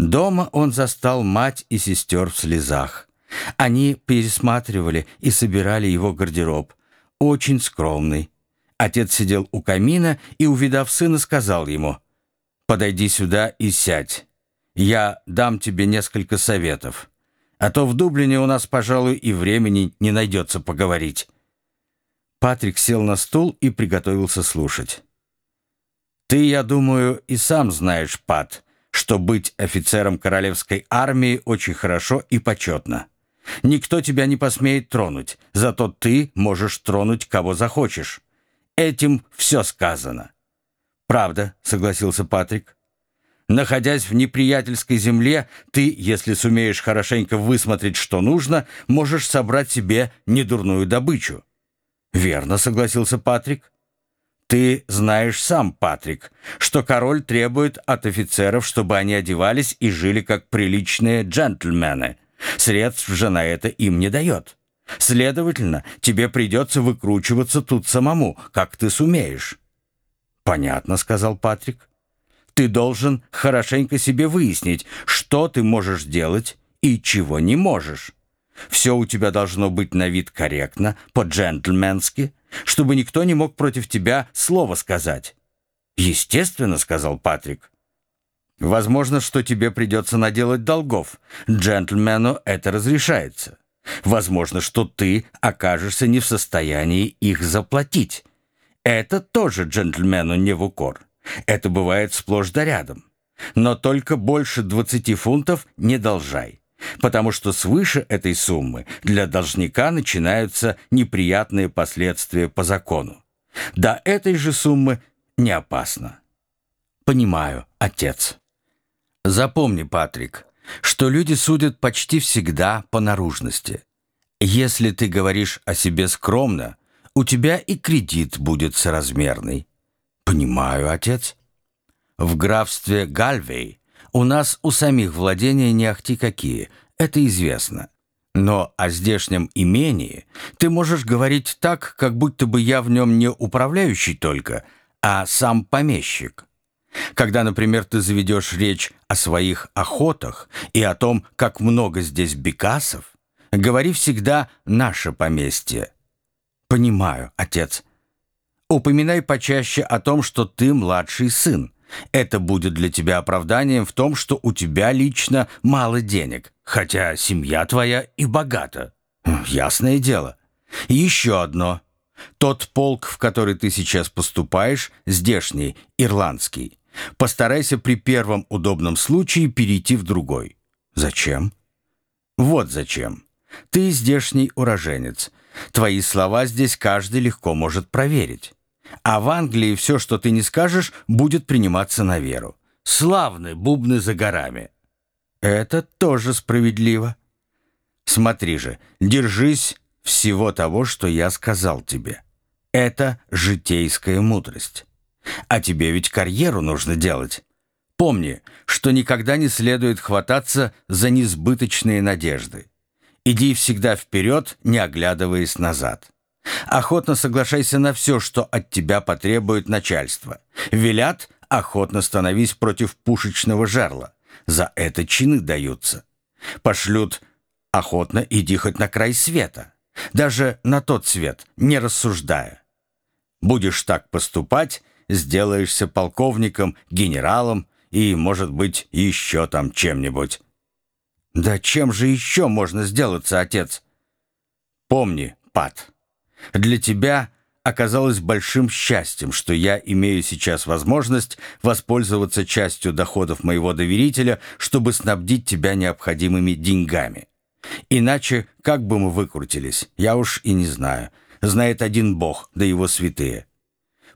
Дома он застал мать и сестер в слезах. Они пересматривали и собирали его гардероб. Очень скромный. Отец сидел у камина и, увидав сына, сказал ему, «Подойди сюда и сядь. Я дам тебе несколько советов. А то в Дублине у нас, пожалуй, и времени не найдется поговорить». Патрик сел на стул и приготовился слушать. «Ты, я думаю, и сам знаешь, Пат, что быть офицером королевской армии очень хорошо и почетно. Никто тебя не посмеет тронуть, зато ты можешь тронуть кого захочешь. Этим все сказано». «Правда», — согласился Патрик. Находясь в неприятельской земле, ты, если сумеешь хорошенько высмотреть, что нужно, можешь собрать себе недурную добычу. «Верно», — согласился Патрик. «Ты знаешь сам, Патрик, что король требует от офицеров, чтобы они одевались и жили как приличные джентльмены. Средств же на это им не дает. Следовательно, тебе придется выкручиваться тут самому, как ты сумеешь». «Понятно», — сказал Патрик. «Ты должен хорошенько себе выяснить, что ты можешь делать и чего не можешь». Все у тебя должно быть на вид корректно, по-джентльменски, чтобы никто не мог против тебя слова сказать. Естественно, сказал Патрик. Возможно, что тебе придется наделать долгов. Джентльмену это разрешается. Возможно, что ты окажешься не в состоянии их заплатить. Это тоже джентльмену не в укор. Это бывает сплошь да рядом. Но только больше 20 фунтов не должай потому что свыше этой суммы для должника начинаются неприятные последствия по закону. До этой же суммы не опасно. Понимаю, отец. Запомни, Патрик, что люди судят почти всегда по наружности. Если ты говоришь о себе скромно, у тебя и кредит будет соразмерный. Понимаю, отец. В графстве Гальвей у нас у самих владения не ахти какие, это известно. Но о здешнем имении ты можешь говорить так, как будто бы я в нем не управляющий только, а сам помещик. Когда, например, ты заведешь речь о своих охотах и о том, как много здесь бекасов, говори всегда «наше поместье». Понимаю, отец. Упоминай почаще о том, что ты младший сын, это будет для тебя оправданием в том, что у тебя лично мало денег, хотя семья твоя и богата. Ясное дело. еще одно. Тот полк, в который ты сейчас поступаешь, здешний, ирландский. Постарайся при первом удобном случае перейти в другой. Зачем? Вот зачем. Ты здешний уроженец. Твои слова здесь каждый легко может проверить. А в Англии все, что ты не скажешь, будет приниматься на веру. Славны бубны за горами. Это тоже справедливо. Смотри же, держись всего того, что я сказал тебе. Это житейская мудрость. А тебе ведь карьеру нужно делать. Помни, что никогда не следует хвататься за несбыточные надежды. Иди всегда вперед, не оглядываясь назад. Охотно соглашайся на все, что от тебя потребует начальство. Велят, охотно становись против пушечного жерла. За это чины даются. Пошлют, охотно иди хоть на край света. Даже на тот свет, не рассуждая. Будешь так поступать, сделаешься полковником, генералом и, может быть, еще там чем-нибудь. Да чем же еще можно сделаться, отец? Помни, Пат, для тебя оказалось большим счастьем, что я имею сейчас возможность воспользоваться частью доходов моего доверителя, чтобы снабдить тебя необходимыми деньгами. Иначе как бы мы выкрутились, я уж и не знаю. Знает один Бог, да его святые.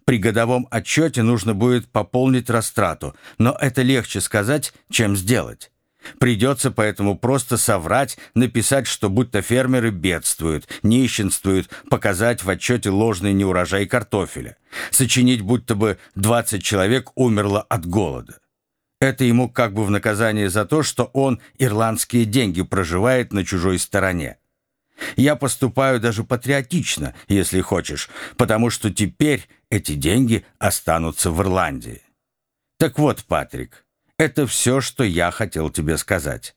При годовом отчете нужно будет пополнить растрату, но это легче сказать, чем сделать. Придется поэтому просто соврать, написать, что будто фермеры бедствуют, нищенствуют, показать в отчете ложный неурожай картофеля, сочинить, будто бы 20 человек умерло от голода. Это ему как бы в наказание за то, что он ирландские деньги проживает на чужой стороне. Я поступаю даже патриотично, если хочешь, потому что теперь эти деньги останутся в Ирландии. Так вот, Патрик, Это все, что я хотел тебе сказать.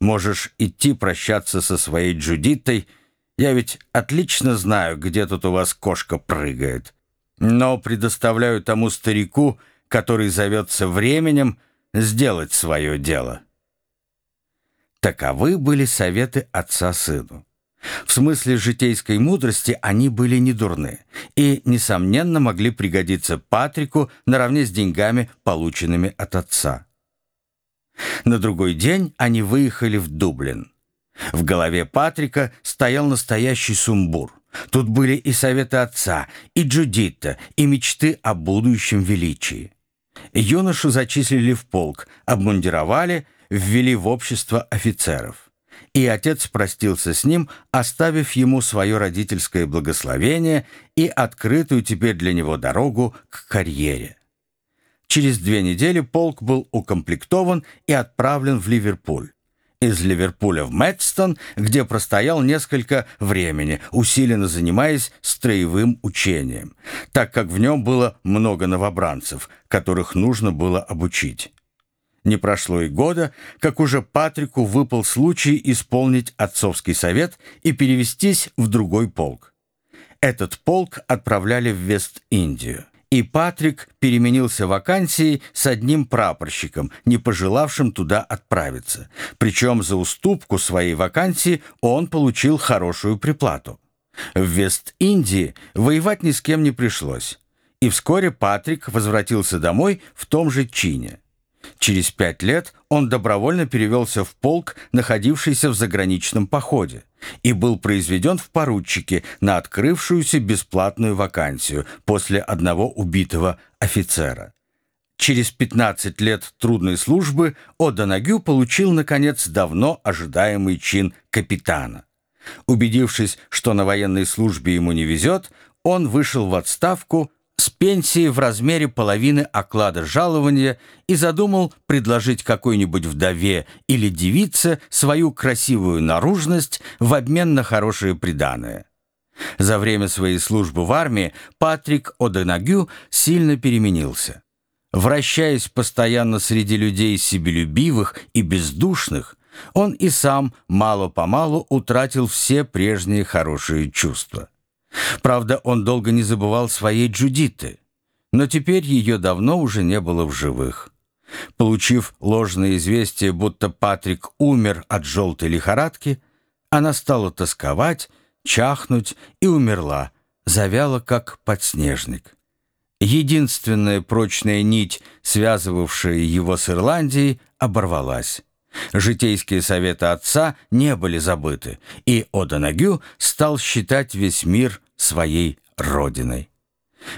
Можешь идти прощаться со своей Джудитой. Я ведь отлично знаю, где тут у вас кошка прыгает. Но предоставляю тому старику, который зовется временем, сделать свое дело. Таковы были советы отца сыну. В смысле житейской мудрости они были не дурны и, несомненно, могли пригодиться Патрику наравне с деньгами, полученными от отца. На другой день они выехали в Дублин. В голове Патрика стоял настоящий сумбур. Тут были и советы отца, и Джудитта, и мечты о будущем величии. Юношу зачислили в полк, обмундировали, ввели в общество офицеров и отец простился с ним, оставив ему свое родительское благословение и открытую теперь для него дорогу к карьере. Через две недели полк был укомплектован и отправлен в Ливерпуль. Из Ливерпуля в Мэтстон, где простоял несколько времени, усиленно занимаясь строевым учением, так как в нем было много новобранцев, которых нужно было обучить. Не прошло и года, как уже Патрику выпал случай исполнить отцовский совет и перевестись в другой полк. Этот полк отправляли в Вест-Индию. И Патрик переменился вакансией с одним прапорщиком, не пожелавшим туда отправиться. Причем за уступку своей вакансии он получил хорошую приплату. В Вест-Индии воевать ни с кем не пришлось. И вскоре Патрик возвратился домой в том же чине. Через пять лет он добровольно перевелся в полк, находившийся в заграничном походе, и был произведен в поручике на открывшуюся бесплатную вакансию после одного убитого офицера. Через 15 лет трудной службы О'Донагю получил, наконец, давно ожидаемый чин капитана. Убедившись, что на военной службе ему не везет, он вышел в отставку с пенсией в размере половины оклада жалования и задумал предложить какой-нибудь вдове или девице свою красивую наружность в обмен на хорошее приданое. За время своей службы в армии Патрик Оденагю сильно переменился. Вращаясь постоянно среди людей себелюбивых и бездушных, он и сам мало-помалу утратил все прежние хорошие чувства. Правда, он долго не забывал своей Джудиты, но теперь ее давно уже не было в живых. Получив ложное известие, будто Патрик умер от желтой лихорадки, она стала тосковать, чахнуть и умерла, завяла как подснежник. Единственная прочная нить, связывавшая его с Ирландией, оборвалась. Житейские советы отца не были забыты, и Одонагю стал считать весь мир своей родиной.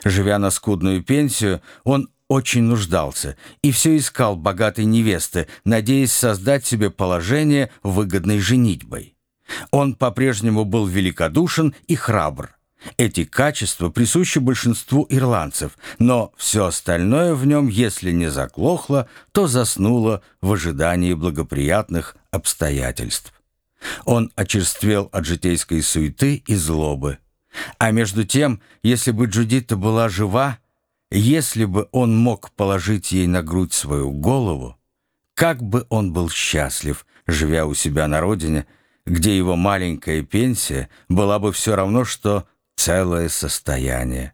Живя на скудную пенсию, он очень нуждался и все искал богатой невесты, надеясь создать себе положение выгодной женитьбой. Он по-прежнему был великодушен и храбр. Эти качества присущи большинству ирландцев, но все остальное в нем, если не заглохло, то заснуло в ожидании благоприятных обстоятельств. Он очерствел от житейской суеты и злобы. А между тем, если бы Джудита была жива, если бы он мог положить ей на грудь свою голову, как бы он был счастлив, живя у себя на родине, где его маленькая пенсия была бы все равно, что целое состояние.